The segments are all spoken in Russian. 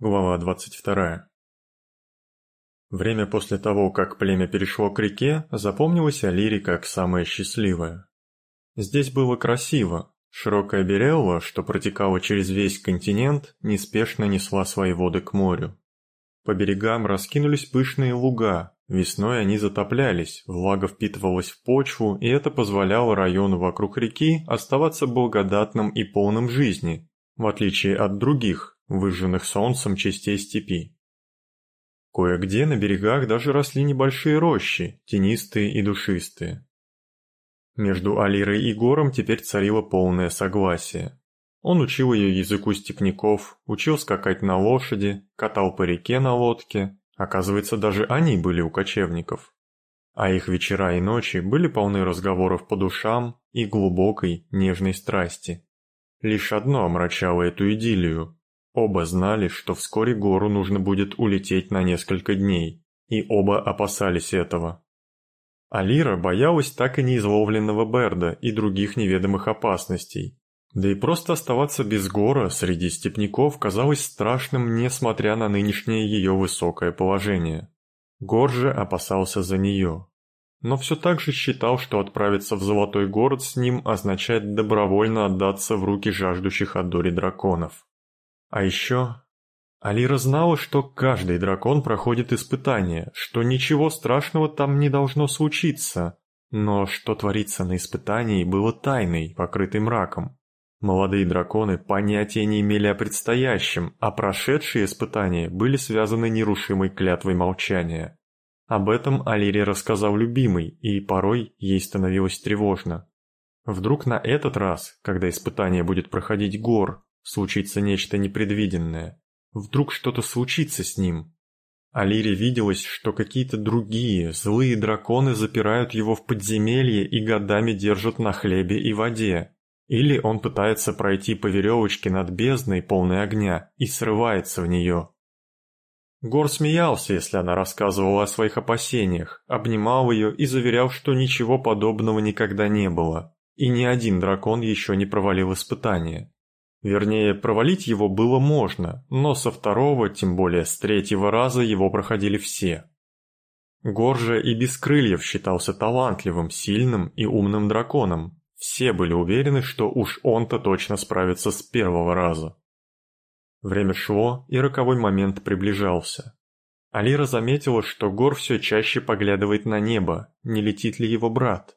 Глава 22. Время после того, как племя перешло к реке, запомнилось Алире как самое счастливое. Здесь было красиво. Широкая Берелла, что протекала через весь континент, неспешно несла свои воды к морю. По берегам раскинулись пышные луга, весной они затоплялись, влага впитывалась в почву, и это позволяло району вокруг реки оставаться благодатным и полным жизни, в отличие от других, выжженных солнцем частей степи. Кое-где на берегах даже росли небольшие рощи, тенистые и душистые. Между Алирой и Гором теперь царило полное согласие. Он учил ее языку степняков, учил скакать на лошади, катал по реке на лодке, оказывается, даже они были у кочевников. А их вечера и ночи были полны разговоров по душам и глубокой, нежной страсти. Лишь одно омрачало эту идиллию Оба знали, что вскоре гору нужно будет улететь на несколько дней, и оба опасались этого. Алира боялась так и неизловленного Берда и других неведомых опасностей. Да и просто оставаться без гора среди степняков казалось страшным, несмотря на нынешнее ее высокое положение. Гор же опасался за нее. Но все так же считал, что отправиться в Золотой город с ним означает добровольно отдаться в руки жаждущих от Дори драконов. А еще... Алира знала, что каждый дракон проходит испытание, что ничего страшного там не должно случиться, но что творится на испытании было тайной, покрытой мраком. Молодые драконы понятия не имели о предстоящем, а прошедшие испытания были связаны нерушимой клятвой молчания. Об этом Алире рассказал любимый, и порой ей становилось тревожно. Вдруг на этот раз, когда испытание будет проходить Гор, случится нечто непредвиденное. Вдруг что-то случится с ним. Алире виделось, что какие-то другие, злые драконы запирают его в подземелье и годами держат на хлебе и воде. Или он пытается пройти по веревочке над бездной, полной огня, и срывается в нее. Гор смеялся, если она рассказывала о своих опасениях, обнимал ее и заверял, что ничего подобного никогда не было, и ни один дракон еще не провалил испытание. Вернее, провалить его было можно, но со второго, тем более с третьего раза его проходили все. Горжа и без крыльев считался талантливым, сильным и умным драконом. Все были уверены, что уж он-то точно справится с первого раза. Время шло, и роковой момент приближался. Алира заметила, что Гор все чаще поглядывает на небо, не летит ли его брат.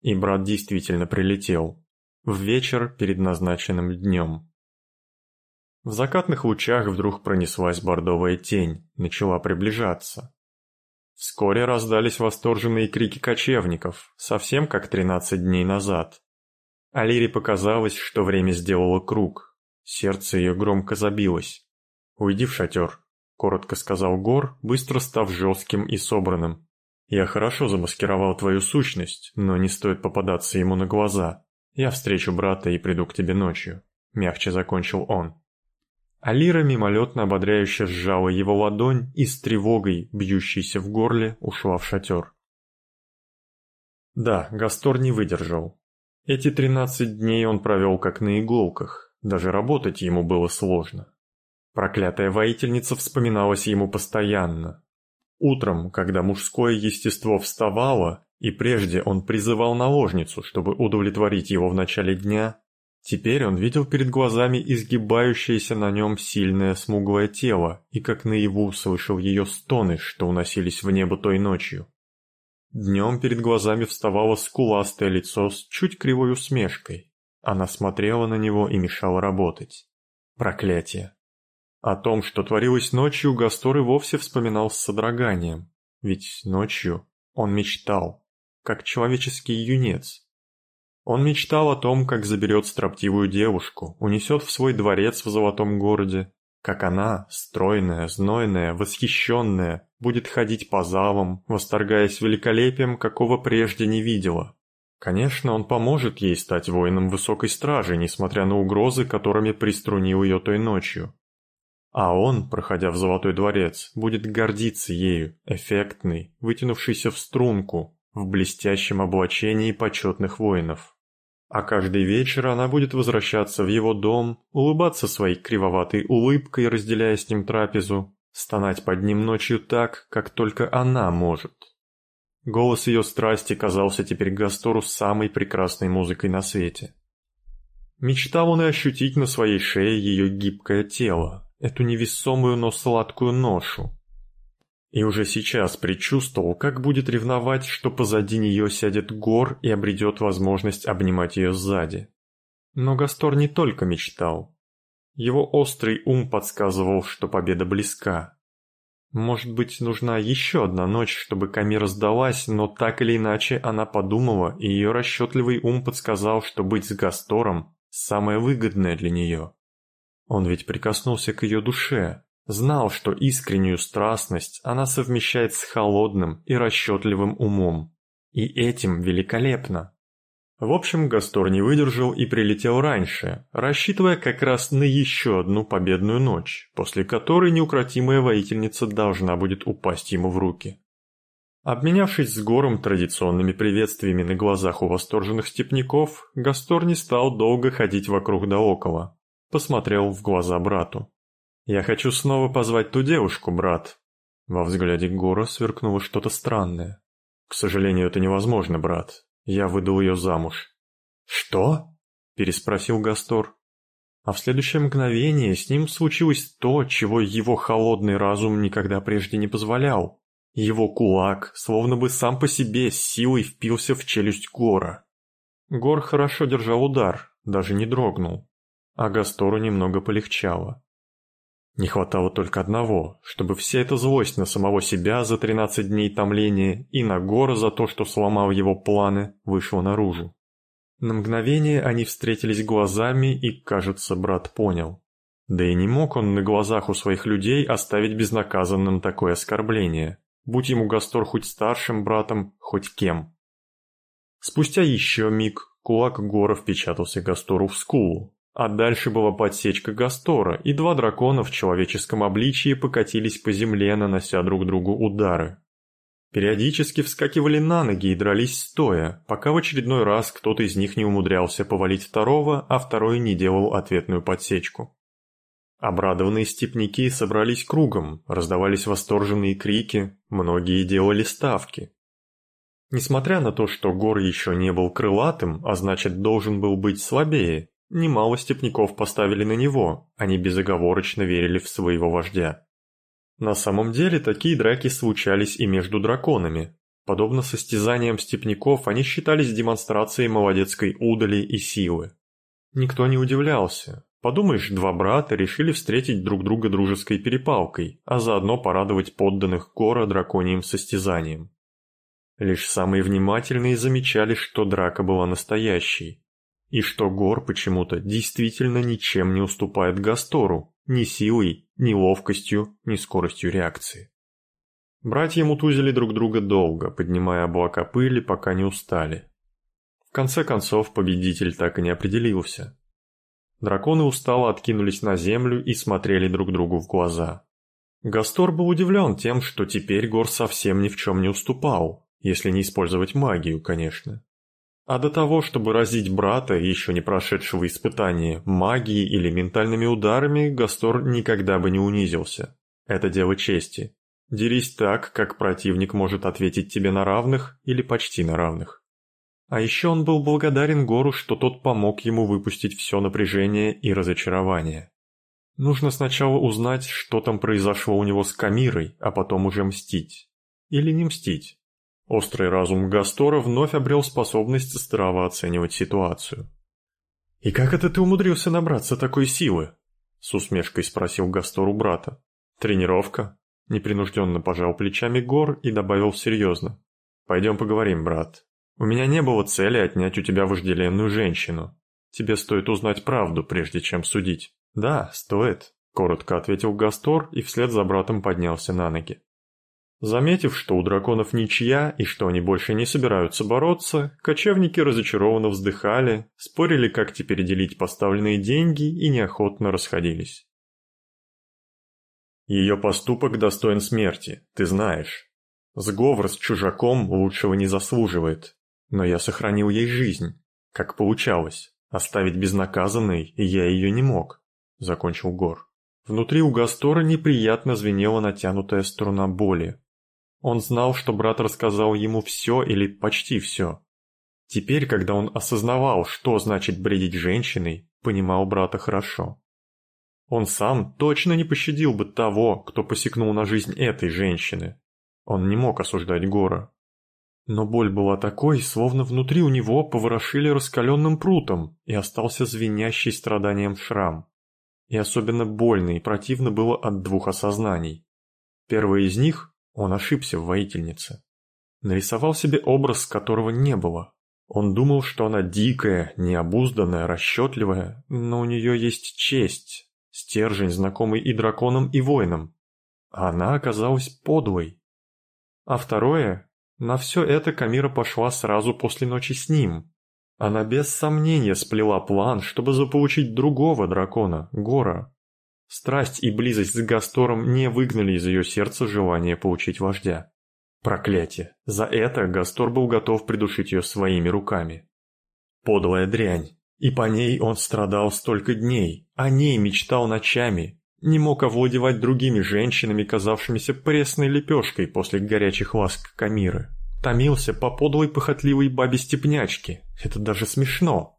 И брат действительно прилетел в вечер перед назначенным днем. В закатных лучах вдруг пронеслась бордовая тень, начала приближаться. Вскоре раздались восторженные крики кочевников, совсем как тринадцать дней назад. Алире показалось, что время сделало круг. Сердце ее громко забилось. «Уйди в шатер», — коротко сказал Гор, быстро став жестким и собранным. «Я хорошо замаскировал твою сущность, но не стоит попадаться ему на глаза. «Я встречу брата и приду к тебе ночью», — мягче закончил он. Алира мимолетно ободряюще сжала его ладонь и с тревогой, бьющейся в горле, ушла в шатер. Да, Гастор не выдержал. Эти тринадцать дней он провел как на иголках, даже работать ему было сложно. Проклятая воительница вспоминалась ему постоянно. Утром, когда мужское естество вставало, и прежде он призывал наложницу, чтобы удовлетворить его в начале дня, теперь он видел перед глазами изгибающееся на нем сильное смуглое тело и как наяву слышал ее стоны, что уносились в небо той ночью. Днем перед глазами вставало скуластое лицо с чуть кривой усмешкой. Она смотрела на него и мешала работать. Проклятие. О том, что творилось ночью, Гастор и вовсе вспоминал с содроганием. Ведь ночью он мечтал как человеческий юнец. Он мечтал о том, как заберет строптивую девушку, унесет в свой дворец в золотом городе, как она, стройная, знойная, восхищенная, будет ходить по залам, восторгаясь великолепием, какого прежде не видела. Конечно, он поможет ей стать воином высокой стражи, несмотря на угрозы, которыми приструнил ее той ночью. А он, проходя в Золотой дворец, будет гордиться ею, эффектный, вытянувшийся в струнку, в блестящем облачении почетных воинов. А каждый вечер она будет возвращаться в его дом, улыбаться своей кривоватой улыбкой, разделяя с ним трапезу, стонать под ним ночью так, как только она может. Голос ее страсти казался теперь Гастору самой прекрасной музыкой на свете. Мечтал он и ощутить на своей шее ее гибкое тело, эту невесомую, но сладкую ношу. И уже сейчас предчувствовал, как будет ревновать, что позади нее сядет гор и обретет возможность обнимать ее сзади. Но Гастор не только мечтал. Его острый ум подсказывал, что победа близка. Может быть, нужна еще одна ночь, чтобы Камира сдалась, но так или иначе она подумала, и ее расчетливый ум подсказал, что быть с Гастором – самое выгодное для нее. Он ведь прикоснулся к ее душе, знал, что искреннюю страстность она совмещает с холодным и расчетливым умом. И этим великолепно. В общем, Гастор не выдержал и прилетел раньше, рассчитывая как раз на еще одну победную ночь, после которой неукротимая воительница должна будет упасть ему в руки. Обменявшись с Гором традиционными приветствиями на глазах у восторженных степняков, Гастор не стал долго ходить вокруг да около. Посмотрел в глаза брату. «Я хочу снова позвать ту девушку, брат». Во взгляде Гора сверкнуло что-то странное. «К сожалению, это невозможно, брат. Я выдал ее замуж. «Что?» – переспросил Гастор. А в следующее мгновение с ним случилось то, чего его холодный разум никогда прежде не позволял. Его кулак, словно бы сам по себе, с силой впился в челюсть Гора. Гор хорошо держал удар, даже не дрогнул. А Гастору немного полегчало. Не хватало только одного, чтобы вся эта злость на самого себя за 13 дней томления и на Гора за то, что сломал его планы, вышла наружу. На мгновение они встретились глазами и, кажется, брат понял. Да и не мог он на глазах у своих людей оставить безнаказанным такое оскорбление, будь ему Гастор хоть старшим братом, хоть кем. Спустя еще миг кулак Гора впечатался Гастору в скулу, а дальше была подсечка Гастора, и два дракона в человеческом обличии покатились по земле, нанося друг другу удары. Периодически вскакивали на ноги и дрались стоя, пока в очередной раз кто-то из них не умудрялся повалить второго, а второй не делал ответную подсечку. Обрадованные степняки собрались кругом, раздавались восторженные крики, многие делали ставки. Несмотря на то, что Гор еще не был крылатым, а значит должен был быть слабее, Немало степняков поставили на него, они безоговорочно верили в своего вождя. На самом деле такие драки случались и между драконами. Подобно состязаниям степняков, они считались демонстрацией молодецкой удали и силы. Никто не удивлялся. Подумаешь, два брата решили встретить друг друга дружеской перепалкой, а заодно порадовать подданных Гора драконьим состязанием. Лишь самые внимательные замечали, что драка была настоящей, и что Гор почему-то действительно ничем не уступает Гастору, ни силой, ни ловкостью, ни скоростью реакции. Братья мутузили друг друга долго, поднимая облака пыли, пока не устали. В конце концов, победитель так и не определился. Драконы устало откинулись на землю и смотрели друг другу в глаза. Гастор был удивлен тем, что теперь Гор совсем ни в чем не уступал, если не использовать магию, конечно. А до того, чтобы разить брата, еще не прошедшего испытания, магией или ментальными ударами, Гастор никогда бы не унизился. Это дело чести. Дерись так, как противник может ответить тебе на равных или почти на равных. А еще он был благодарен Гору, что тот помог ему выпустить все напряжение и разочарование. Нужно сначала узнать, что там произошло у него с Камирой, а потом уже мстить. Или не мстить. Острый разум Гастора вновь обрел способность здраво оценивать ситуацию. «И как это ты умудрился набраться такой силы?» — с усмешкой спросил Гастор у брата. «Тренировка?» — непринужденно пожал плечами Гор и добавил серьезно. «Пойдем поговорим, брат. У меня не было цели отнять у тебя вожделенную женщину. Тебе стоит узнать правду, прежде чем судить». «Да, стоит», — коротко ответил Гастор и вслед за братом поднялся на ноги. Заметив, что у драконов ничья и что они больше не собираются бороться, кочевники разочарованно вздыхали, спорили, как теперь делить поставленные деньги и неохотно расходились. Ее поступок достоин смерти, ты знаешь. Сговор с чужаком лучшего не заслуживает, но я сохранил ей жизнь. Как получалось, оставить безнаказанной я ее не мог, закончил Гор. Внутри у Гастора неприятно звенела натянутая струна боли. Он знал, что брат рассказал ему все или почти все. Теперь, когда он осознавал, что значит бредить женщиной, понимал брата хорошо. Он сам точно не пощадил бы того, кто посягнул на жизнь этой женщины. Он не мог осуждать Гора. Но боль была такой, словно внутри у него поворошили раскаленным прутом, и остался звенящий страданием шрам. И особенно больно и противно было от двух осознаний. Первое из них он ошибся в воительнице. Нарисовал себе образ, которого не было. Он думал, что она дикая, необузданная, расчетливая, но у нее есть честь, стержень, знакомый и драконам, и воинам. Она оказалась подлой. А второе, на все это Камира пошла сразу после ночи с ним. Она без сомнения сплела план, чтобы заполучить другого дракона, Гора. Страсть и близость с Гастором не выгнали из ее сердца желание получить вождя. Проклятие! За это Гастор был готов придушить ее своими руками. Подлая дрянь. И по ней он страдал столько дней, о ней мечтал ночами, не мог овладевать другими женщинами, казавшимися пресной лепешкой после горячих ласк Камиры. Томился по подлой похотливой бабе-степнячке. Это даже смешно.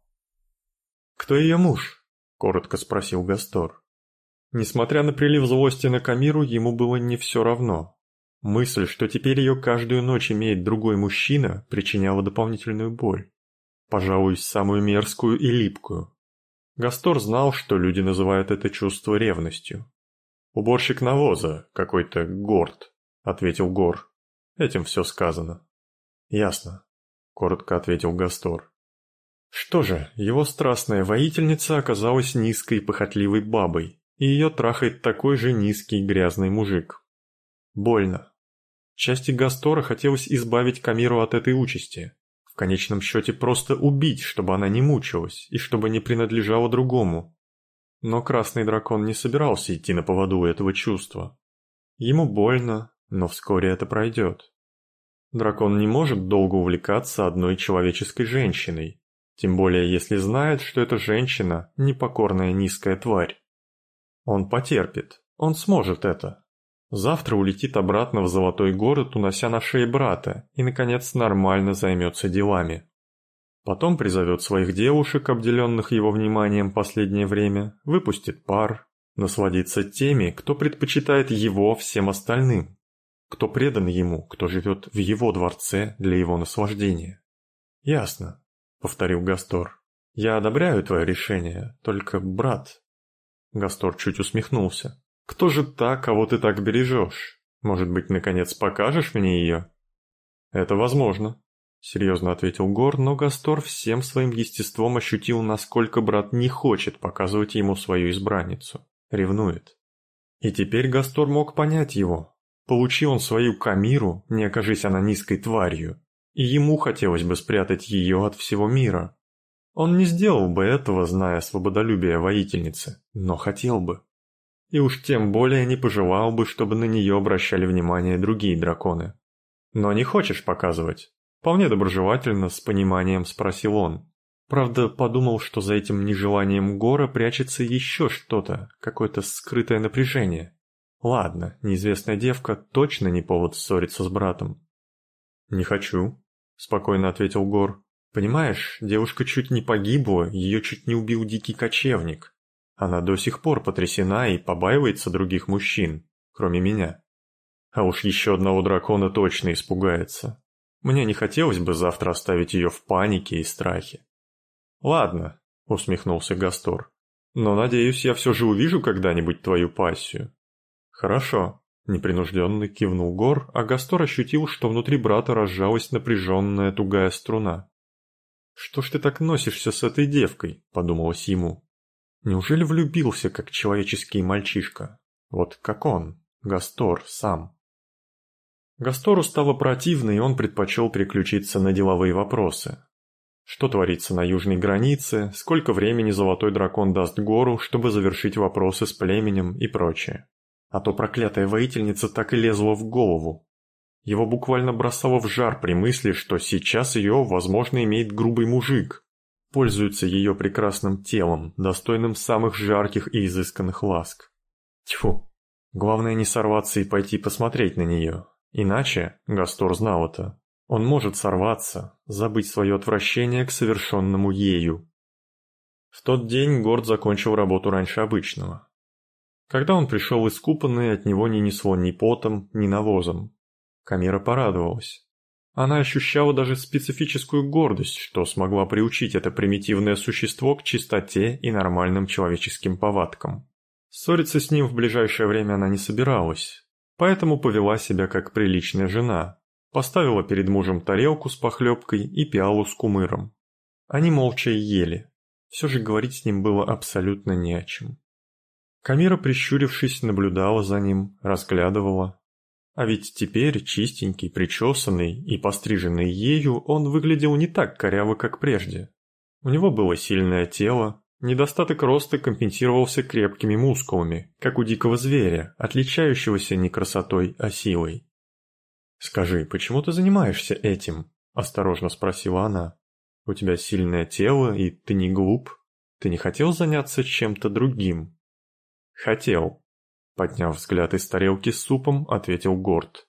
«Кто ее муж?» — коротко спросил Гастор. Несмотря на прилив злости на Камиру, ему было не все равно. Мысль, что теперь ее каждую ночь имеет другой мужчина, причиняла дополнительную боль. Пожалуй, самую мерзкую и липкую. Гастор знал, что люди называют это чувство ревностью. «Уборщик навоза, какой-то Горд», — ответил Гор. «Этим все сказано». «Ясно», — коротко ответил Гастор. Что же, его страстная воительница оказалась низкой похотливой бабой, и ее трахает такой же низкий грязный мужик. Больно. Части Гастора хотелось избавить Камиру от этой участи. В конечном счете просто убить, чтобы она не мучилась и чтобы не принадлежала другому. Но Красный Дракон не собирался идти на поводу у этого чувства. Ему больно, но вскоре это пройдет. Дракон не может долго увлекаться одной человеческой женщиной, тем более если знает, что эта женщина – непокорная низкая тварь. Он потерпит. Он сможет это. Завтра улетит обратно в Золотой город, унося на шее брата, и, наконец, нормально займется делами. Потом призовет своих девушек, обделенных его вниманием последнее время, выпустит пар, насладится теми, кто предпочитает его всем остальным, кто предан ему, кто живет в его дворце для его наслаждения. «Ясно», — повторил Гастор. «Я одобряю твое решение, только, брат, Гастор чуть усмехнулся. «Кто же та, кого ты так бережешь? Может быть, наконец покажешь мне ее?» «Это возможно», — серьезно ответил Гор, но Гастор всем своим естеством ощутил, насколько брат не хочет показывать ему свою избранницу. Ревнует. И теперь Гастор мог понять его. Получи он свою Камиру, не окажись она низкой тварью, и ему хотелось бы спрятать ее от всего мира. Он не сделал бы этого, зная свободолюбие воительницы, но хотел бы. И уж тем более не пожелал бы, чтобы на нее обращали внимание другие драконы. «Но не хочешь показывать?» Вполне доброжелательно, с пониманием спросил он. Правда, подумал, что за этим нежеланием Гора прячется еще что-то, какое-то скрытое напряжение. Ладно, неизвестная девка точно не повод ссориться с братом. «Не хочу», — спокойно ответил Гор. Понимаешь, девушка чуть не погибла, ее чуть не убил дикий кочевник. Она до сих пор потрясена и побаивается других мужчин, кроме меня. А уж еще одного дракона точно испугается. Мне не хотелось бы завтра оставить ее в панике и страхе. «Ладно», — усмехнулся Гастор, — «но, надеюсь, я все же увижу когда-нибудь твою пассию». «Хорошо», — непринужденно кивнул Гор, а Гастор ощутил, что внутри брата разжалась напряженная тугая струна. «Что ж ты так носишься с этой девкой?» – подумалось ему. «Неужели влюбился, как человеческий мальчишка? Вот как он, Гастор, сам?» Гастору стало противно, и он предпочел переключиться на деловые вопросы. Что творится на южной границе, сколько времени Золотой Дракон даст гору, чтобы завершить вопросы с племенем и прочее. А то проклятая воительница так и лезла в голову. Его буквально бросало в жар при мысли, что сейчас ее, возможно, имеет грубый мужик. пользуются ее прекрасным телом, достойным самых жарких и изысканных ласк. Тьфу, главное не сорваться и пойти посмотреть на нее, иначе, Гастор знал это, он может сорваться, забыть свое отвращение к совершенному ею. В тот день Горд закончил работу раньше обычного. Когда он пришел искупанный, от него не несло ни потом, ни навозом. Камера порадовалась. Она ощущала даже специфическую гордость, что смогла приучить это примитивное существо к чистоте и нормальным человеческим повадкам. Ссориться с ним в ближайшее время она не собиралась, поэтому повела себя как приличная жена, поставила перед мужем тарелку с похлебкой и пиалу с кумыром. Они молча ели, все же говорить с ним было абсолютно не о чем. Камира, прищурившись, наблюдала за ним, разглядывала, а ведь теперь, чистенький, причесанный и постриженный ею, он выглядел не так коряво, как прежде. У него было сильное тело, недостаток роста компенсировался крепкими мускулами, как у дикого зверя, отличающегося не красотой, а силой. «Скажи, почему ты занимаешься этим?» – осторожно спросила она. «У тебя сильное тело, и ты не глуп. Ты не хотел заняться чем-то другим?» «Хотел», Подняв взгляд из тарелки с супом, ответил Горд.